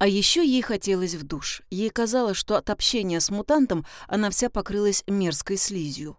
А еще ей хотелось в душ. Ей казалось, что от общения с мутантом она вся покрылась мерзкой слизью.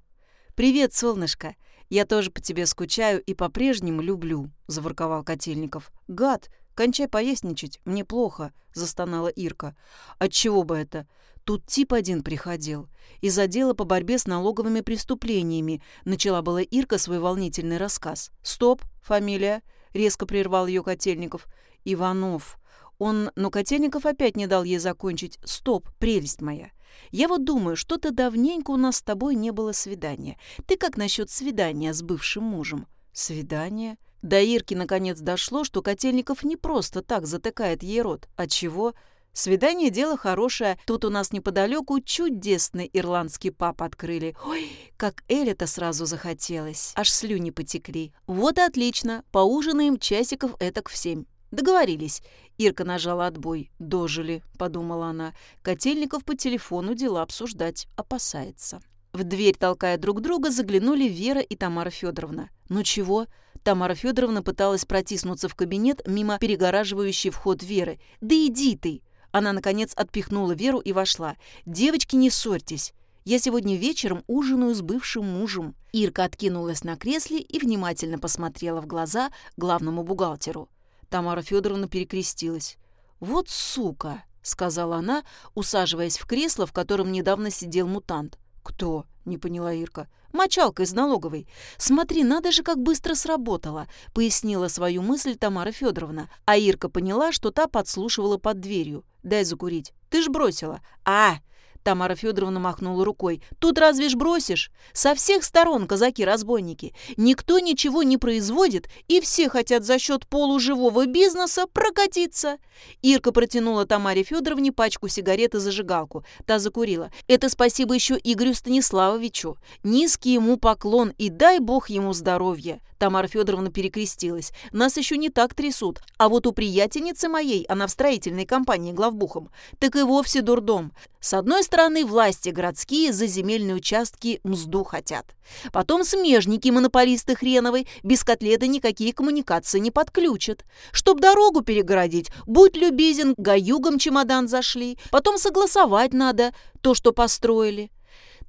«Привет, солнышко! Я тоже по тебе скучаю и по-прежнему люблю», — заворковал Котельников. «Гад! Кончай поясничать, мне плохо», — застонала Ирка. «Отчего бы это? Тут тип один приходил. Из отдела по борьбе с налоговыми преступлениями. Начала была Ирка свой волнительный рассказ. «Стоп, фамилия», — резко прервал ее Котельников. «Иванов». Он, но Котельников опять не дал ей закончить. «Стоп, прелесть моя. Я вот думаю, что-то давненько у нас с тобой не было свидания. Ты как насчет свидания с бывшим мужем?» «Свидание?» До Ирки наконец дошло, что Котельников не просто так затыкает ей рот. Отчего? Свидание – дело хорошее. Тут у нас неподалеку чудесный ирландский пап открыли. Ой, как Эля-то сразу захотелось. Аж слюни потекли. Вот и отлично. Поужинаем часиков этак в семь. Договорились. Ирка нажала отбой. «Дожили», — подумала она. Котельников по телефону дела обсуждать опасается. В дверь, толкая друг друга, заглянули Вера и Тамара Федоровна. «Ну чего?» Тамара Федоровна пыталась протиснуться в кабинет мимо перегораживающей вход Веры. «Да иди ты!» Она, наконец, отпихнула Веру и вошла. «Девочки, не ссорьтесь. Я сегодня вечером ужинаю с бывшим мужем». Ирка откинулась на кресле и внимательно посмотрела в глаза главному бухгалтеру. Тамара Федоровна перекрестилась. «Вот сука!» — сказала она, усаживаясь в кресло, в котором недавно сидел мутант. «Кто?» — не поняла Ирка. «Мочалка из налоговой. Смотри, надо же, как быстро сработала», — пояснила свою мысль Тамара Федоровна. А Ирка поняла, что та подслушивала под дверью. «Дай закурить. Ты ж бросила». «А!» Тамара Федоровна махнула рукой. «Тут разве ж бросишь? Со всех сторон казаки-разбойники. Никто ничего не производит, и все хотят за счет полуживого бизнеса прокатиться». Ирка протянула Тамаре Федоровне пачку сигарет и зажигалку. Та закурила. «Это спасибо еще Игорю Станиславовичу. Низкий ему поклон, и дай бог ему здоровья». Тамара Федоровна перекрестилась. «Нас еще не так трясут. А вот у приятельницы моей, она в строительной компании главбухом, так и вовсе дурдом. С одной стороны, власти городские за земельные участки мзду хотят. Потом смежники монополисты хреновой без котлеты никакие коммуникации не подключат. Чтоб дорогу перегородить, будь любезен, гаюгом чемодан зашли. Потом согласовать надо то, что построили.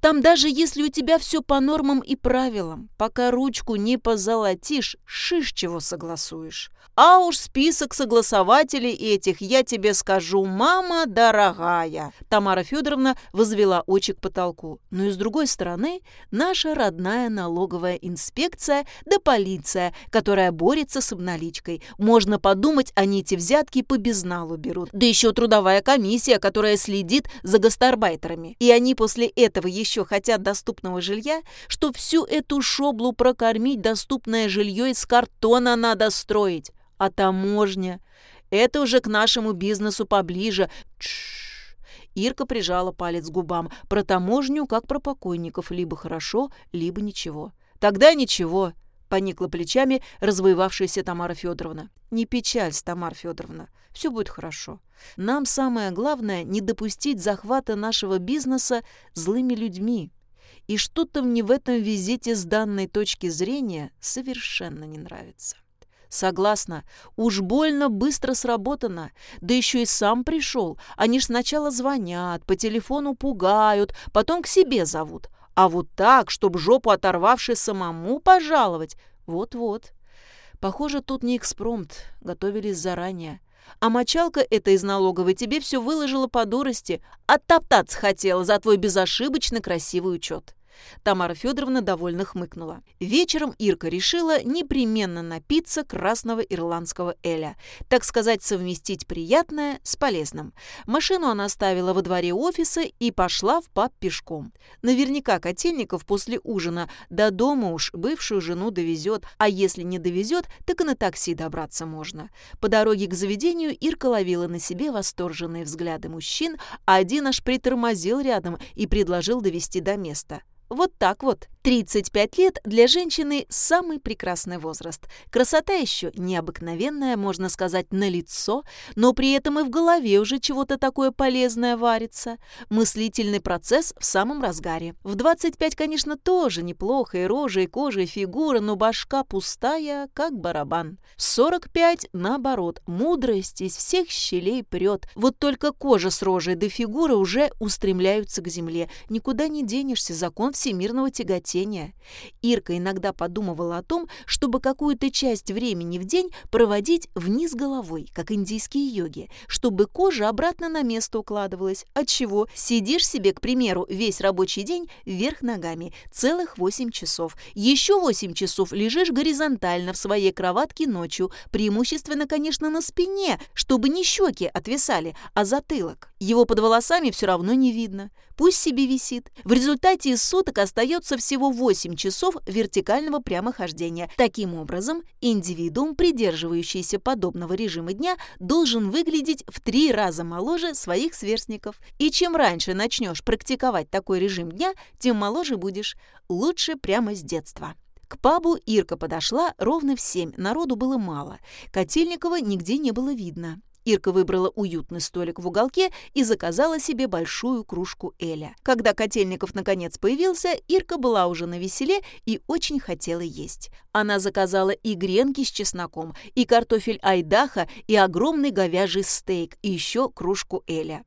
Там даже если у тебя все по нормам и правилам, пока ручку не позолотишь, шиш чего согласуешь. А уж список согласователей этих, я тебе скажу, мама дорогая. Тамара Федоровна возвела очи к потолку. Но и с другой стороны, наша родная налоговая инспекция да полиция, которая борется с обналичкой. Можно подумать, они эти взятки по безналу берут. Да еще трудовая комиссия, которая следит за гастарбайтерами. И они после этого еще хотят доступного жилья, что всю эту шоблу прокормить доступное жилье из картона надо строить а таможня? Это уже к нашему бизнесу поближе. Тш. Ирка прижала палец к губам. Про таможню, как про покойников, либо хорошо, либо ничего. Тогда ничего, поникла плечами развоевавшаяся Тамара Федоровна. Не печалься, Тамара Федоровна, все будет хорошо. Нам самое главное не допустить захвата нашего бизнеса злыми людьми. И что-то мне в этом визите с данной точки зрения совершенно не нравится. Согласна, уж больно быстро сработано. Да еще и сам пришел. Они ж сначала звонят, по телефону пугают, потом к себе зовут. А вот так, чтоб жопу оторвавшись самому пожаловать. Вот-вот. Похоже, тут не экспромт, готовились заранее. А мочалка эта из налоговой тебе все выложила по дурости. Оттоптаться хотела за твой безошибочно красивый учет. Тамара Федоровна довольно хмыкнула. Вечером Ирка решила непременно напиться красного ирландского эля. Так сказать, совместить приятное с полезным. Машину она оставила во дворе офиса и пошла в паб пешком. Наверняка Котельников после ужина до дома уж бывшую жену довезет, а если не довезет, так и на такси добраться можно. По дороге к заведению Ирка ловила на себе восторженные взгляды мужчин, а один аж притормозил рядом и предложил довести до места. Вот так вот, 35 лет для женщины – самый прекрасный возраст. Красота еще необыкновенная, можно сказать, на лицо, но при этом и в голове уже чего-то такое полезное варится. Мыслительный процесс в самом разгаре. В 25, конечно, тоже неплохо, и рожа, и кожа, и фигура, но башка пустая, как барабан. В 45, наоборот, мудрость из всех щелей прет. Вот только кожа с рожей до фигуры уже устремляются к земле. Никуда не денешься, закон всемирного тяготения тяготения. Ирка иногда подумывала о том, чтобы какую-то часть времени в день проводить вниз головой, как индийские йоги, чтобы кожа обратно на место укладывалась. Отчего сидишь себе, к примеру, весь рабочий день вверх ногами, целых 8 часов. Еще 8 часов лежишь горизонтально в своей кроватке ночью, преимущественно, конечно, на спине, чтобы не щеки отвисали, а затылок. Его под волосами все равно не видно. Пусть себе висит. В результате из суток остается всего 8 часов вертикального прямохождения. Таким образом, индивидуум, придерживающийся подобного режима дня, должен выглядеть в три раза моложе своих сверстников. И чем раньше начнешь практиковать такой режим дня, тем моложе будешь. Лучше прямо с детства. К пабу Ирка подошла ровно в семь, народу было мало. Котельникова нигде не было видно. Ирка выбрала уютный столик в уголке и заказала себе большую кружку Эля. Когда Котельников наконец появился, Ирка была уже на веселе и очень хотела есть. Она заказала и гренки с чесноком, и картофель айдаха, и огромный говяжий стейк, и еще кружку Эля.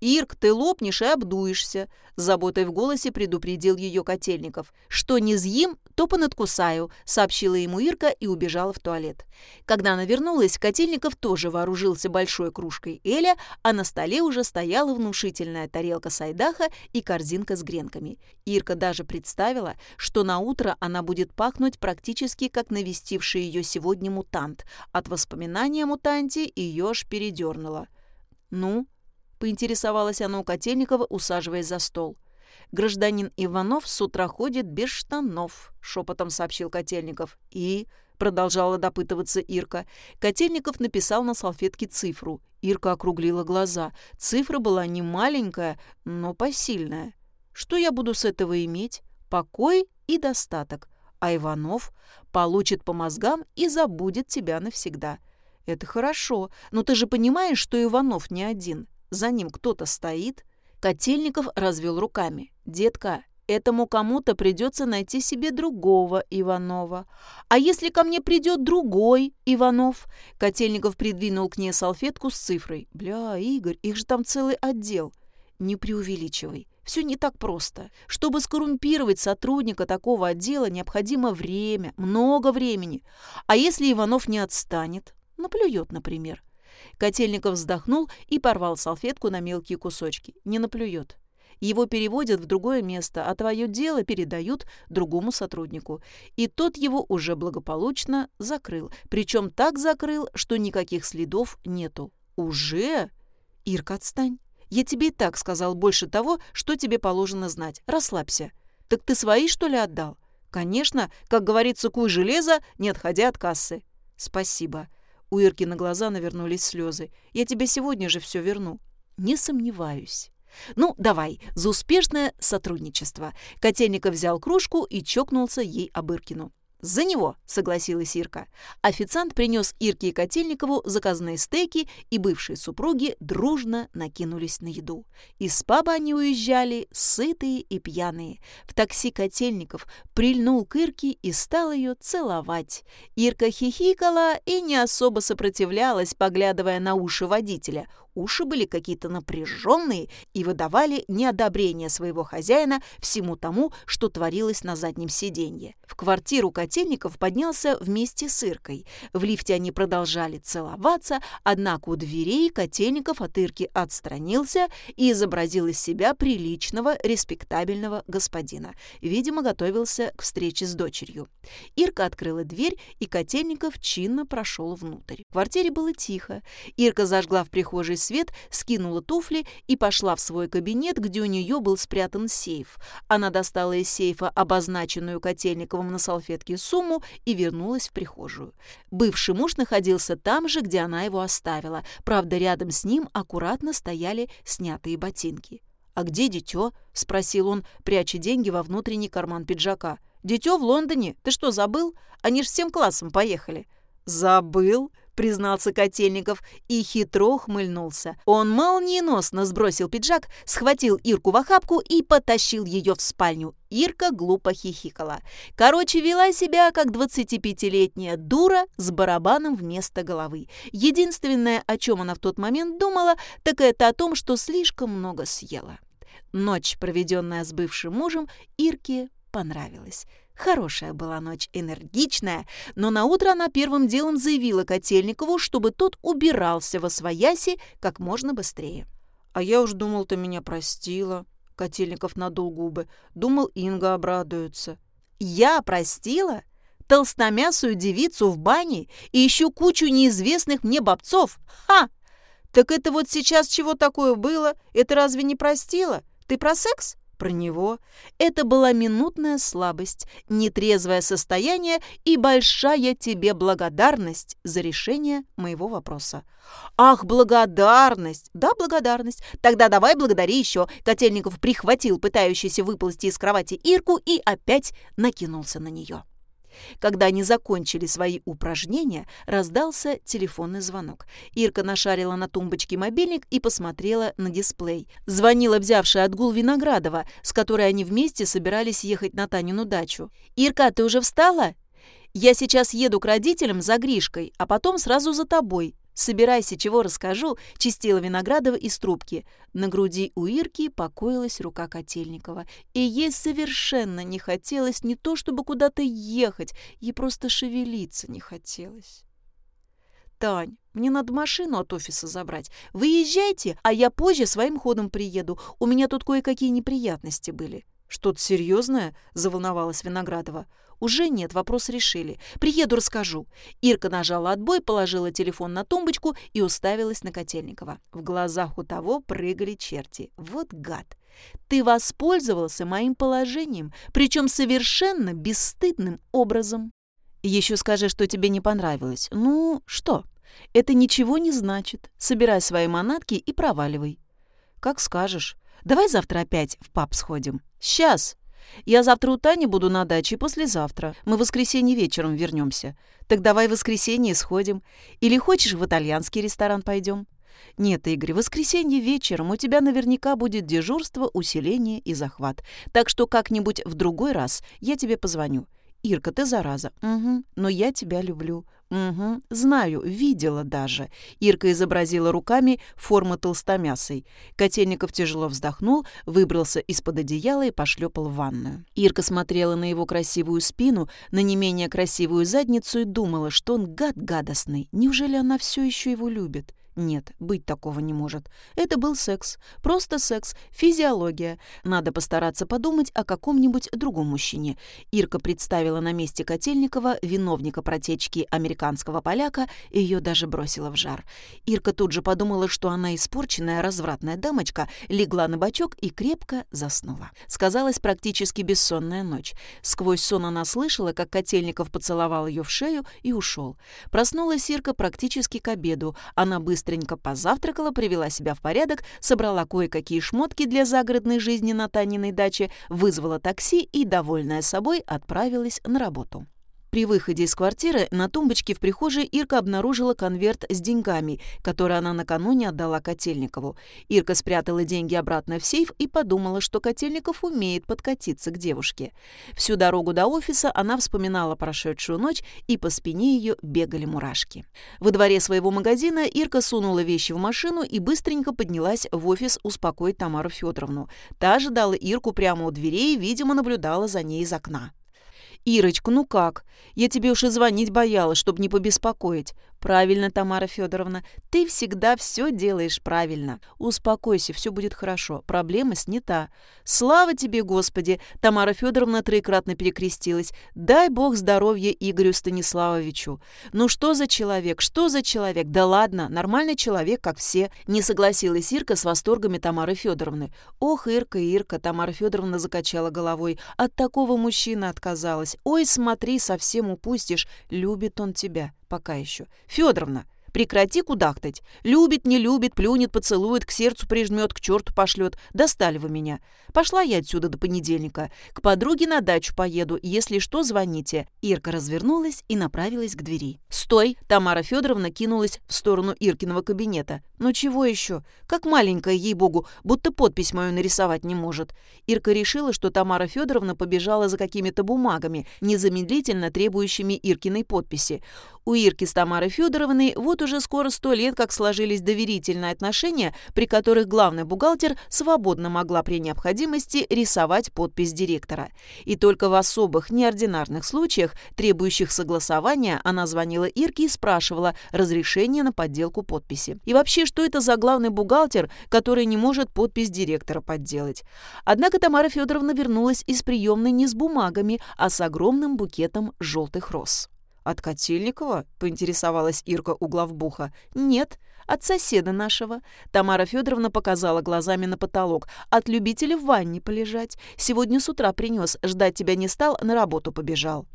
«Ирк, ты лопнешь и обдуешься», — заботой в голосе предупредил ее Котельников. «Что не съем, то понадкусаю», — сообщила ему Ирка и убежала в туалет. Когда она вернулась, Котельников тоже вооружился большой кружкой Эля, а на столе уже стояла внушительная тарелка сайдаха и корзинка с гренками. Ирка даже представила, что на утро она будет пахнуть практически как навестивший ее сегодня мутант. От воспоминания о мутанте ее аж передернуло. «Ну?» поинтересовалась она у Котельникова, усаживаясь за стол. «Гражданин Иванов с утра ходит без штанов», — шепотом сообщил Котельников. «И...» — продолжала допытываться Ирка. Котельников написал на салфетке цифру. Ирка округлила глаза. Цифра была не маленькая, но посильная. «Что я буду с этого иметь? Покой и достаток. А Иванов получит по мозгам и забудет тебя навсегда». «Это хорошо, но ты же понимаешь, что Иванов не один за ним кто-то стоит. Котельников развел руками. «Детка, этому кому-то придется найти себе другого Иванова. А если ко мне придет другой Иванов?» Котельников придвинул к ней салфетку с цифрой. «Бля, Игорь, их же там целый отдел». «Не преувеличивай. Все не так просто. Чтобы скоррумпировать сотрудника такого отдела, необходимо время, много времени. А если Иванов не отстанет? Наплюет, например. Котельников вздохнул и порвал салфетку на мелкие кусочки. Не наплюет. Его переводят в другое место, а твое дело передают другому сотруднику. И тот его уже благополучно закрыл. Причем так закрыл, что никаких следов нету. Уже? Ирка, отстань. Я тебе и так сказал больше того, что тебе положено знать. Расслабься. Так ты свои, что ли, отдал? Конечно, как говорится, куй железо, не отходя от кассы. Спасибо. У Ирки на глаза навернулись слезы. «Я тебе сегодня же все верну». «Не сомневаюсь». «Ну, давай, за успешное сотрудничество». Котельников взял кружку и чокнулся ей об Иркину. «За него!» — согласилась Ирка. Официант принес Ирке и Котельникову заказные стейки, и бывшие супруги дружно накинулись на еду. Из паба они уезжали, сытые и пьяные. В такси Котельников прильнул к Ирке и стал ее целовать. Ирка хихикала и не особо сопротивлялась, поглядывая на уши водителя. Уши были какие-то напряженные и выдавали неодобрение своего хозяина всему тому, что творилось на заднем сиденье. В квартиру Котельников поднялся вместе с Иркой. В лифте они продолжали целоваться, однако у дверей Котельников от Ирки отстранился и изобразил из себя приличного, респектабельного господина. Видимо, готовился к встрече с дочерью. Ирка открыла дверь, и Котельников чинно прошел внутрь. В квартире было тихо. Ирка зажгла в прихожей свет, скинула туфли и пошла в свой кабинет, где у нее был спрятан сейф. Она достала из сейфа обозначенную Котельниковым на салфетке сумму и вернулась в прихожую. Бывший муж находился там же, где она его оставила. Правда, рядом с ним аккуратно стояли снятые ботинки. «А где дитё?» — спросил он, пряча деньги во внутренний карман пиджака. «Дитё в Лондоне. Ты что, забыл? Они ж всем классом поехали». «Забыл?» Признался Котельников и хитро хмыльнулся. Он молниеносно сбросил пиджак, схватил Ирку в охапку и потащил ее в спальню. Ирка глупо хихикала. Короче, вела себя как 25-летняя дура с барабаном вместо головы. Единственное, о чем она в тот момент думала, так это о том, что слишком много съела. Ночь, проведенная с бывшим мужем, Ирке понравилась. Хорошая была ночь, энергичная, но на утро она первым делом заявила Котельникову, чтобы тот убирался во свояси как можно быстрее. «А я уж думал, ты меня простила», — Котельников надул губы. «Думал, Инга обрадуется». «Я простила? Толстомясую девицу в бане и еще кучу неизвестных мне бобцов? Ха! Так это вот сейчас чего такое было? Это разве не простила? Ты про секс?» Про него. Это была минутная слабость, нетрезвое состояние и большая тебе благодарность за решение моего вопроса. «Ах, благодарность! Да, благодарность. Тогда давай благодари еще». Котельников прихватил пытающийся выползти из кровати Ирку и опять накинулся на нее. Когда они закончили свои упражнения, раздался телефонный звонок. Ирка нашарила на тумбочке мобильник и посмотрела на дисплей. Звонила взявшая отгул Виноградова, с которой они вместе собирались ехать на Танину дачу. «Ирка, ты уже встала?» «Я сейчас еду к родителям за Гришкой, а потом сразу за тобой. «Собирайся, чего расскажу», — чистила Виноградова из трубки. На груди у Ирки покоилась рука Котельникова. И ей совершенно не хотелось не то чтобы куда-то ехать, ей просто шевелиться не хотелось. «Тань, мне надо машину от офиса забрать. Выезжайте, а я позже своим ходом приеду. У меня тут кое-какие неприятности были». «Что-то серьезное?» – заволновалась Виноградова. «Уже нет, вопрос решили. Приеду, расскажу». Ирка нажала отбой, положила телефон на тумбочку и уставилась на Котельникова. В глазах у того прыгали черти. «Вот гад! Ты воспользовался моим положением, причем совершенно бесстыдным образом. Еще скажи, что тебе не понравилось. Ну, что? Это ничего не значит. Собирай свои манатки и проваливай. Как скажешь. Давай завтра опять в паб сходим. Сейчас. Я завтра у Тани буду на даче, послезавтра. Мы в воскресенье вечером вернемся. Так давай в воскресенье сходим. Или хочешь, в итальянский ресторан пойдем? Нет, Игорь, в воскресенье вечером у тебя наверняка будет дежурство, усиление и захват. Так что как-нибудь в другой раз я тебе позвоню. Ирка, ты зараза. Угу, но я тебя люблю. «Угу, знаю, видела даже». Ирка изобразила руками форму толстомясой. Котельников тяжело вздохнул, выбрался из-под одеяла и пошлепал в ванную. Ирка смотрела на его красивую спину, на не менее красивую задницу и думала, что он гад гадостный. Неужели она все еще его любит? Нет, быть такого не может. Это был секс. Просто секс. Физиология. Надо постараться подумать о каком-нибудь другом мужчине. Ирка представила на месте Котельникова виновника протечки американского поляка и ее даже бросила в жар. Ирка тут же подумала, что она испорченная развратная дамочка, легла на бочок и крепко заснула. Сказалась практически бессонная ночь. Сквозь сон она слышала, как Котельников поцеловал ее в шею и ушел. Проснулась Ирка практически к обеду. Она быстро быстренько позавтракала, привела себя в порядок, собрала кое-какие шмотки для загородной жизни на Таниной даче, вызвала такси и, довольная собой, отправилась на работу. При выходе из квартиры на тумбочке в прихожей Ирка обнаружила конверт с деньгами, который она накануне отдала Котельникову. Ирка спрятала деньги обратно в сейф и подумала, что Котельников умеет подкатиться к девушке. Всю дорогу до офиса она вспоминала прошедшую ночь, и по спине ее бегали мурашки. Во дворе своего магазина Ирка сунула вещи в машину и быстренько поднялась в офис успокоить Тамару Федоровну. Та ожидала Ирку прямо у дверей и, видимо, наблюдала за ней из окна. «Ирочка, ну как? Я тебе уж и звонить боялась, чтобы не побеспокоить. «Правильно, Тамара Федоровна, ты всегда все делаешь правильно. Успокойся, все будет хорошо, проблема снята. Слава тебе, Господи!» Тамара Федоровна троекратно перекрестилась. «Дай Бог здоровья Игорю Станиславовичу. Ну что за человек, что за человек? Да ладно, нормальный человек, как все». Не согласилась Ирка с восторгами Тамары Федоровны. «Ох, Ирка, Ирка!» Тамара Федоровна закачала головой. «От такого мужчины отказалась. Ой, смотри, совсем упустишь. Любит он тебя» пока еще. Федоровна, Прекрати кудахтать. Любит, не любит, плюнет, поцелует, к сердцу прижмет, к черту пошлет. Достали вы меня. Пошла я отсюда до понедельника. К подруге на дачу поеду. Если что, звоните». Ирка развернулась и направилась к двери. «Стой!» – Тамара Федоровна кинулась в сторону Иркиного кабинета. «Ну чего еще? Как маленькая, ей-богу, будто подпись мою нарисовать не может». Ирка решила, что Тамара Федоровна побежала за какими-то бумагами, незамедлительно требующими Иркиной подписи. У Ирки с Тамарой Федоровной вот уже скоро сто лет как сложились доверительные отношения, при которых главный бухгалтер свободно могла при необходимости рисовать подпись директора. И только в особых, неординарных случаях, требующих согласования, она звонила Ирке и спрашивала разрешение на подделку подписи. И вообще, что это за главный бухгалтер, который не может подпись директора подделать? Однако Тамара Федоровна вернулась из приемной не с бумагами, а с огромным букетом желтых роз. «От Котельникова?» — поинтересовалась Ирка у главбуха. «Нет, от соседа нашего». Тамара Федоровна показала глазами на потолок. «От любителя в ванне полежать. Сегодня с утра принес. Ждать тебя не стал, на работу побежал».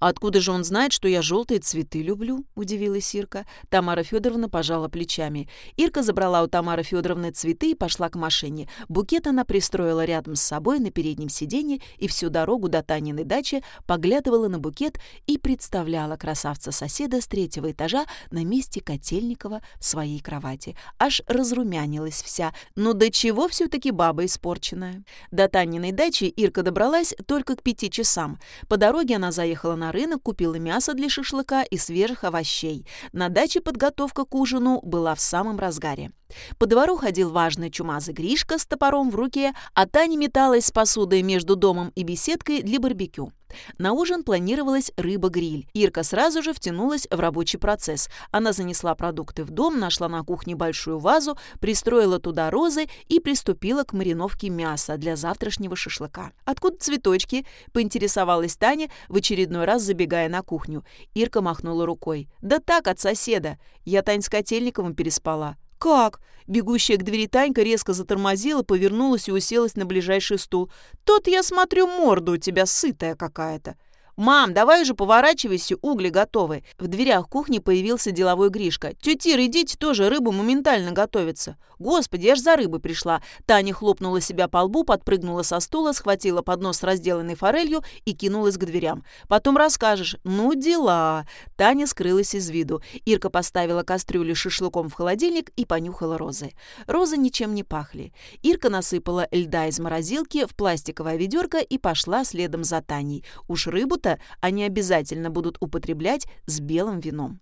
«А откуда же он знает, что я желтые цветы люблю?» – удивилась Ирка. Тамара Федоровна пожала плечами. Ирка забрала у Тамары Федоровны цветы и пошла к машине. Букет она пристроила рядом с собой на переднем сиденье и всю дорогу до Таниной дачи поглядывала на букет и представляла красавца-соседа с третьего этажа на месте Котельникова в своей кровати. Аж разрумянилась вся. Ну до чего все-таки баба испорченная? До Таниной дачи Ирка добралась только к пяти часам. По дороге она заехала на рынок, купила мясо для шашлыка и свежих овощей. На даче подготовка к ужину была в самом разгаре. По двору ходил важный чумазый Гришка с топором в руке, а Таня металась с посудой между домом и беседкой для барбекю. На ужин планировалась рыба-гриль. Ирка сразу же втянулась в рабочий процесс. Она занесла продукты в дом, нашла на кухне большую вазу, пристроила туда розы и приступила к мариновке мяса для завтрашнего шашлыка. «Откуда цветочки?» – поинтересовалась Таня, в очередной раз забегая на кухню. Ирка махнула рукой. «Да так, от соседа. Я Тань с Котельниковым переспала». «Как?» Бегущая к двери Танька резко затормозила, повернулась и уселась на ближайший стул. «Тот, я смотрю, морда у тебя сытая какая-то». «Мам, давай уже поворачивайся, угли готовы». В дверях кухни появился деловой Гришка. «Тетя, идите тоже, рыба моментально готовится». «Господи, я ж за рыбой пришла». Таня хлопнула себя по лбу, подпрыгнула со стула, схватила поднос с разделанной форелью и кинулась к дверям. «Потом расскажешь». «Ну, дела». Таня скрылась из виду. Ирка поставила кастрюлю с шашлыком в холодильник и понюхала розы. Розы ничем не пахли. Ирка насыпала льда из морозилки в пластиковое ведерко и пошла следом за Таней. Уж рыбу-то это они обязательно будут употреблять с белым вином.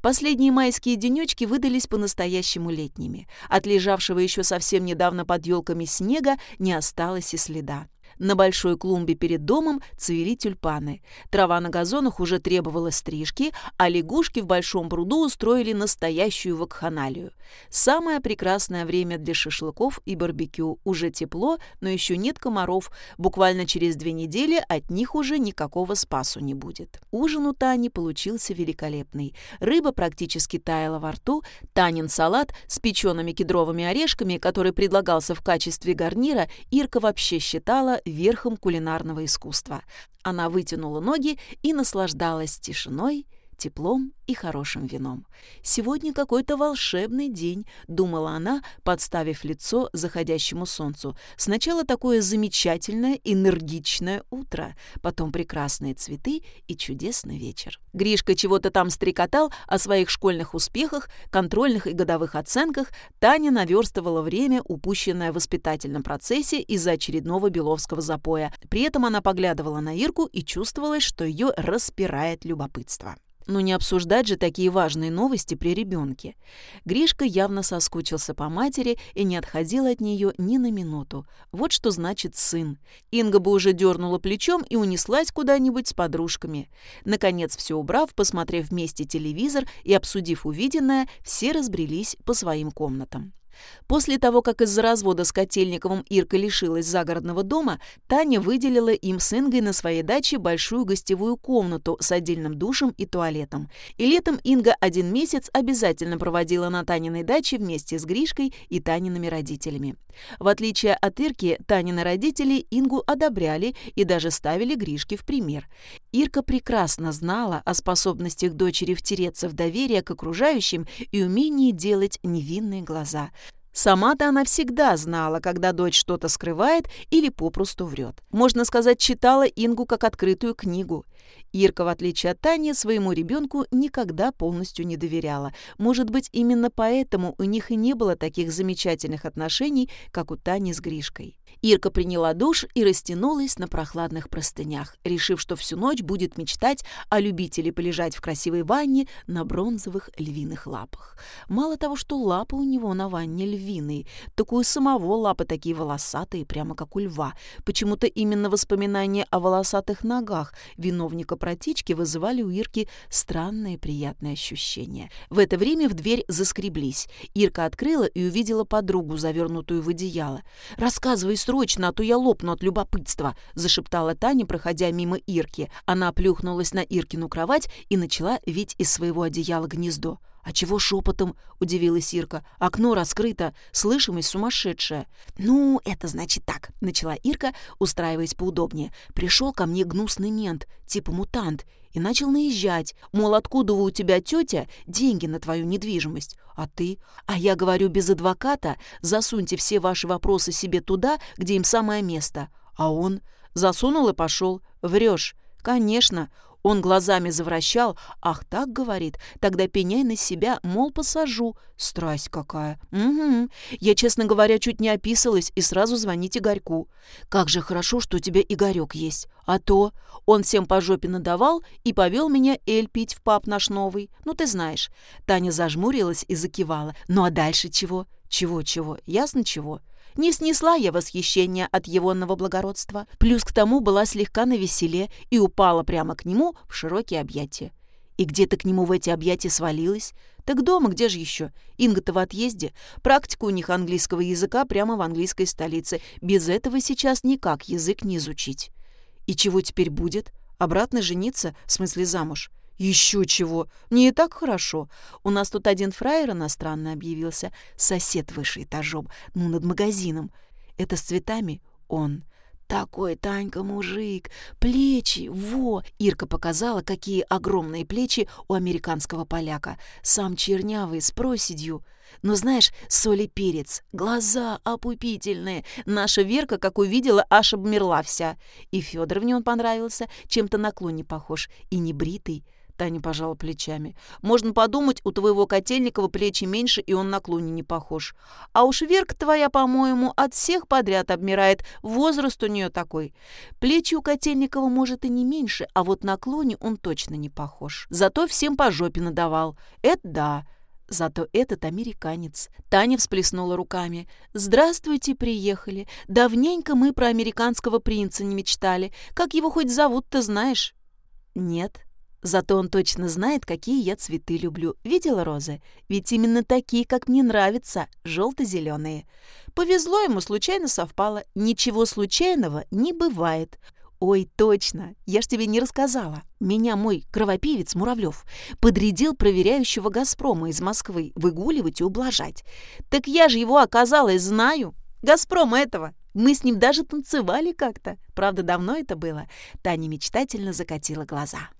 Последние майские денечки выдались по-настоящему летними. От лежавшего еще совсем недавно под елками снега не осталось и следа. На большой клумбе перед домом цвели тюльпаны. Трава на газонах уже требовала стрижки, а лягушки в большом пруду устроили настоящую вакханалию. Самое прекрасное время для шашлыков и барбекю. Уже тепло, но еще нет комаров. Буквально через две недели от них уже никакого спасу не будет. Ужин у Тани получился великолепный. Рыба практически таяла во рту. Танин салат с печеными кедровыми орешками, который предлагался в качестве гарнира, Ирка вообще считала верхом кулинарного искусства. Она вытянула ноги и наслаждалась тишиной, теплом и хорошим вином. «Сегодня какой-то волшебный день», — думала она, подставив лицо заходящему солнцу. «Сначала такое замечательное, энергичное утро, потом прекрасные цветы и чудесный вечер». Гришка чего-то там стрекотал о своих школьных успехах, контрольных и годовых оценках. Таня наверстывала время, упущенное в воспитательном процессе из-за очередного беловского запоя. При этом она поглядывала на Ирку и чувствовала, что ее распирает любопытство. Но не обсуждать же такие важные новости при ребенке. Гришка явно соскучился по матери и не отходил от нее ни на минуту. Вот что значит сын. Инга бы уже дернула плечом и унеслась куда-нибудь с подружками. Наконец, все убрав, посмотрев вместе телевизор и обсудив увиденное, все разбрелись по своим комнатам. После того, как из-за развода с Котельниковым Ирка лишилась загородного дома, Таня выделила им с Ингой на своей даче большую гостевую комнату с отдельным душем и туалетом. И летом Инга один месяц обязательно проводила на Таниной даче вместе с Гришкой и Таниными родителями. В отличие от Ирки, Танины родители Ингу одобряли и даже ставили Гришке в пример. Ирка прекрасно знала о способностях дочери втереться в доверие к окружающим и умении делать невинные глаза. Сама-то она всегда знала, когда дочь что-то скрывает или попросту врет. Можно сказать, читала Ингу как открытую книгу. Ирка, в отличие от Тани, своему ребенку никогда полностью не доверяла. Может быть, именно поэтому у них и не было таких замечательных отношений, как у Тани с Гришкой. Ирка приняла душ и растянулась на прохладных простынях, решив, что всю ночь будет мечтать о любителе полежать в красивой ванне на бронзовых львиных лапах. Мало того, что лапы у него на ванне львиные, так у самого лапы такие волосатые, прямо как у льва. Почему-то именно воспоминания о волосатых ногах виновника протечки вызывали у Ирки странные приятные ощущения. В это время в дверь заскреблись. Ирка открыла и увидела подругу, завернутую в одеяло. «Рассказывай срочно, а то я лопну от любопытства», — зашептала Таня, проходя мимо Ирки. Она плюхнулась на Иркину кровать и начала вить из своего одеяла гнездо. «А чего шепотом?» — удивилась Ирка. «Окно раскрыто, слышимость сумасшедшая». «Ну, это значит так», — начала Ирка, устраиваясь поудобнее. «Пришел ко мне гнусный мент, типа мутант, и начал наезжать. Мол, откуда у тебя тетя деньги на твою недвижимость? А ты? А я говорю, без адвоката засуньте все ваши вопросы себе туда, где им самое место. А он засунул и пошел. Врешь. Конечно, он глазами завращал. «Ах, так, — говорит, — тогда пеняй на себя, мол, посажу. Страсть какая! Угу. Я, честно говоря, чуть не описалась и сразу звоните Игорьку. Как же хорошо, что у тебя Игорек есть. А то он всем по жопе надавал и повел меня эль пить в паб наш новый. Ну, ты знаешь». Таня зажмурилась и закивала. «Ну, а дальше чего?» «Чего-чего? Ясно чего?» Не снесла я восхищения от егонного благородства, плюс к тому была слегка навеселе и упала прямо к нему в широкие объятия. И где то к нему в эти объятия свалилась? Так дома, где же еще? Инга-то в отъезде. Практика у них английского языка прямо в английской столице. Без этого сейчас никак язык не изучить. И чего теперь будет? Обратно жениться? В смысле замуж? «Еще чего! Мне и так хорошо. У нас тут один фраер иностранный объявился, сосед выше этажом, ну, над магазином. Это с цветами он. Такой, Танька, мужик, плечи, во!» Ирка показала, какие огромные плечи у американского поляка. Сам чернявый, с проседью. Но знаешь, соли перец, глаза опупительные. Наша Верка, как увидела, аж обмерла вся. И Федоровне он понравился, чем-то на клоне похож, и не бритый. Таня пожала плечами. «Можно подумать, у твоего Котельникова плечи меньше, и он на клоне не похож. А уж Верка твоя, по-моему, от всех подряд обмирает. Возраст у нее такой. Плечи у Котельникова, может, и не меньше, а вот на клоне он точно не похож. Зато всем по жопе надавал. Это да». Зато этот американец. Таня всплеснула руками. «Здравствуйте, приехали. Давненько мы про американского принца не мечтали. Как его хоть зовут-то знаешь?» «Нет», Зато он точно знает, какие я цветы люблю. Видела розы? Ведь именно такие, как мне нравятся, желто-зеленые. Повезло ему, случайно совпало. Ничего случайного не бывает. Ой, точно, я ж тебе не рассказала. Меня мой кровопивец Муравлев подрядил проверяющего «Газпрома» из Москвы выгуливать и ублажать. Так я же его, оказалось, знаю. «Газпром» этого. Мы с ним даже танцевали как-то. Правда, давно это было. Таня мечтательно закатила глаза.